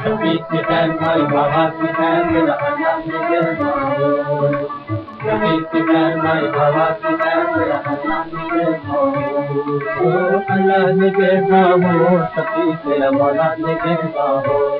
Sufistifem hay babasifem bir Allah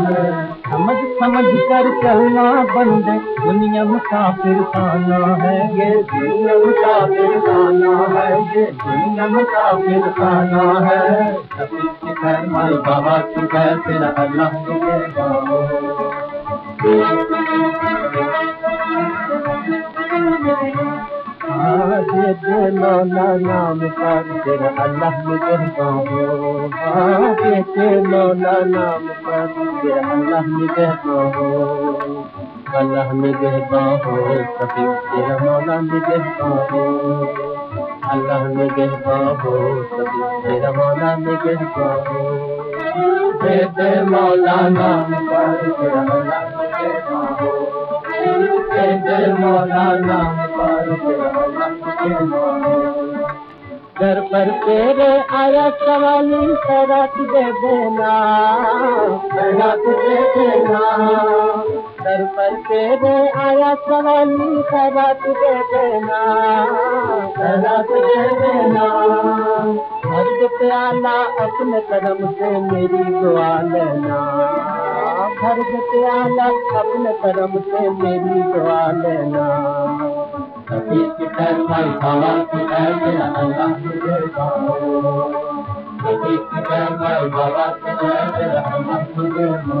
समझ कर चलना बंद दुनिया मुसाफिर खाना है। ये दुनिया मुसाफिर खाना है। ये दुनिया मुसाफिर खाना है। खैर बाबा की खैर तेरा के मौला नाम पर तेरा अल्लाह निगहबानो के मौला नाम पर तेरा अल्लाह घर पर तेरे आया सवाली शरात दे देना शरात दे देना। घर पर तेरे आया सवाली शरात दे देना शरात दे देना। मर्द प्याला अपने कदम से मेरी दुआ लेना भर्द प्याला अपने कदम से मेरी दुआ लेना kita kena Allah berbahu. Tapi kita mai bawa kita kena Allah berbahu.